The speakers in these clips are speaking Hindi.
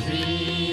Shri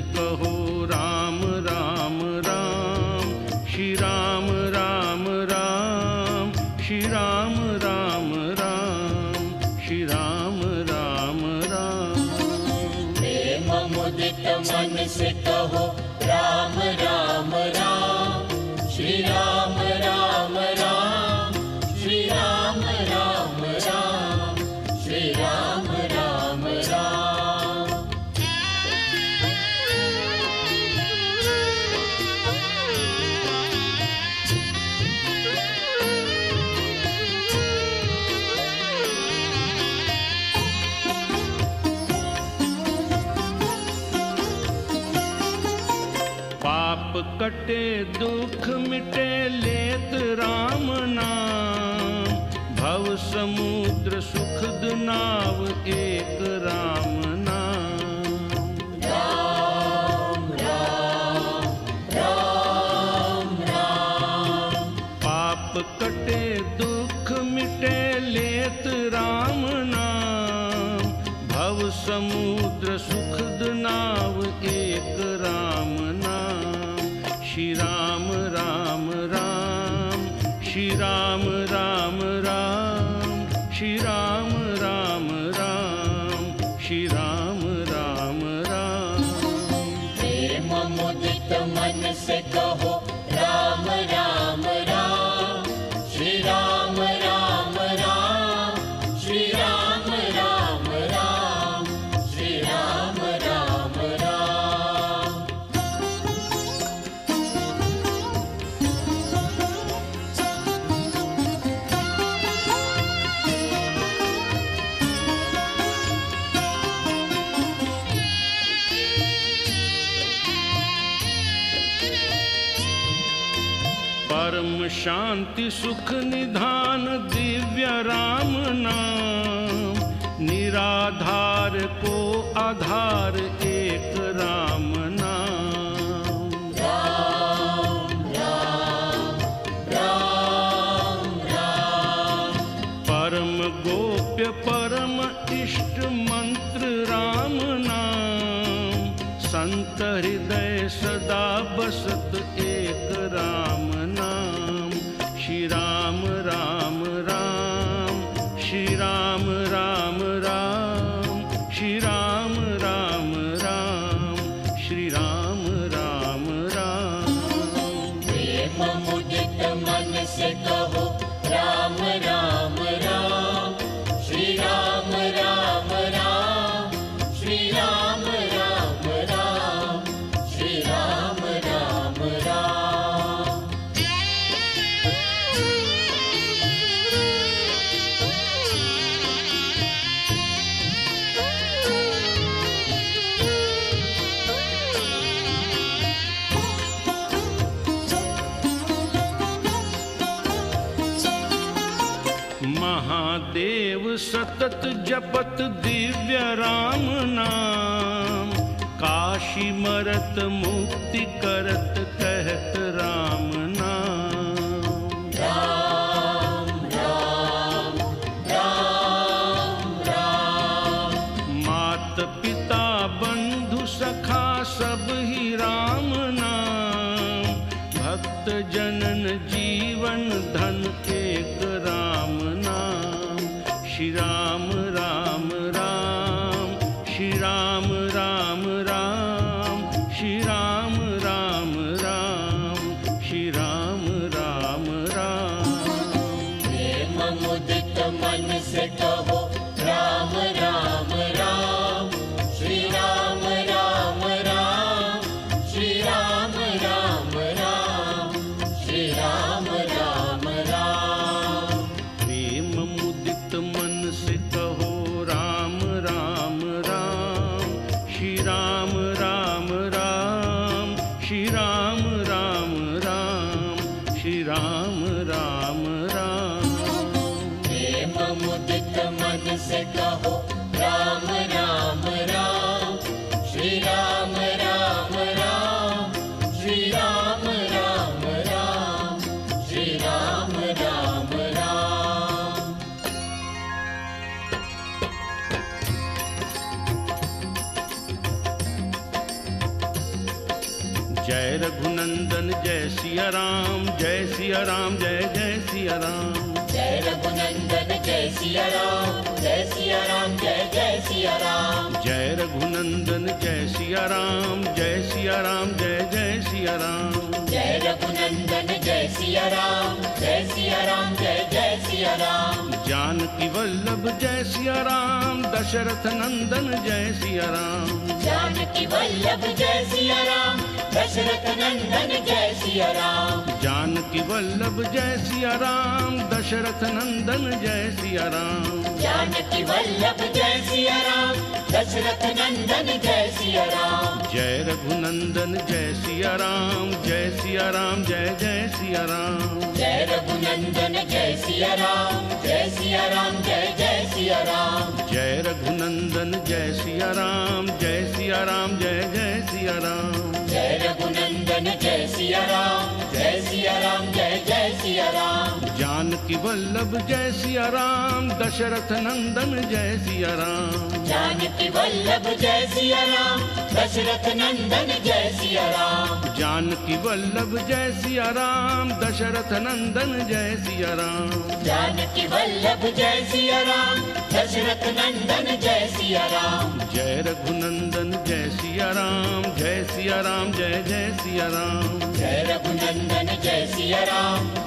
कहो राम राम राम। श्री राम राम राम। श्री राम राम राम। श्री राम राम राम। प्रेम मुदित मन से कहो कटे दुख मिटे लेत राम नाम। भव समुद्र सुख दुनाव एक राम नाम। पाप कटे दुख मिटे लेत राम नाम। भव समुद्र सुख दुनाव एक राम नाम श्री राम राम। राम श्री राम राम राम। श्री राम राम। राम श्री राम राम राम परम शांति सुख निधान दिव्य राम नाम। निराधार को आधार एक राम नाम। राम राम राम राम परम गोप्य, परम इष्ट मंत्र राम नाम। संत हृदय सदा बसत एक राम। सतत जपत दिव्य राम नाम। काशी मरत मुक्ति करत कहत राम नाम। मात पिता बंधु सखा सब ही राम नाम। भक्त जनन जीवन धन श्री राम राम राम श्री राम राम राम श्री राम राम राम श्री राम। राम मुदित मन से कहो जय रघुनंदन जय सिया राम जय सिया राम जय जय सिया राम। जय रघुनंदन जय सिया राम जय सिया राम जय जय सिया राम जय रघुनंदन जय सिया राम जय सिया राम जय जय सिया राम जय रघुनंदन जय सिया राम जय सिया राम जय जय सिया राम जानकी वल्लभ जय सिया राम दशरथ नंदन जय सिया राम जानकी वल्लभ जय सिया राम दशरथ नंदन जय सिया राम जानकी वल्लभ जय सिया राम दशरथ नंदन जय सिया राम जानकी वल्लभ जय सिया राम दशरथ नंदन जय सिया राम जय रघुनंदन जय सिया राम जय सिया राम जय जय सिया राम जय रघुनंदन जय सिया राम जय सिया राम जय जय सिया राम जय रघुनंदन जय सिया राम जय सिया राम जय जय सिया राम जानकी वल्लभ जय सिया राम दशरथ नंदन जय सिया राम जानकी वल्लभ जय सिया राम दशरथ नंदन जय सिया राम जानकी वल्लभ जय सिया राम दशरथ नंदन जय सिया राम जानकी वल्लभ जय सिया राम दशरथ नंदन जय सिया राम जय रघुनंदन जय सिया राम जय सिया राम जय जय सिया राम जय रघुनंदन जय सिया राम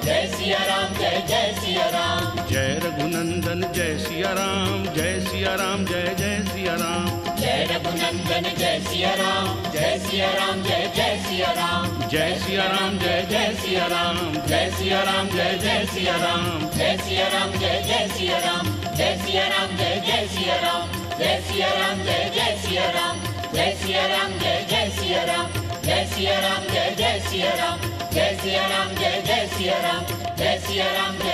सिया राम जय जय सिया राम जय रघुनंदन जय सिया राम जय सिया राम जय जय सिया राम जय रघुनंदन जय सिया राम जय सिया राम जय जय सिया राम जय सिया राम जय जय सिया राम जय सिया राम जय जय सिया राम जय सिया राम जय जय सिया राम जय सिया राम जय जय सिया राम जय सिया राम जय जय सिया राम जय सिया राम जय जय सिया राम जय सिया राम जय जय सिया राम जय सिया राम जय जय सिया राम Ses yarandı